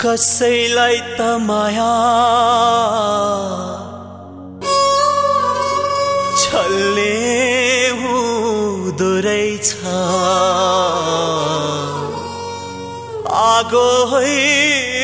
कसैलाई त माया। छल्ले हुँदो रहेछ आगो है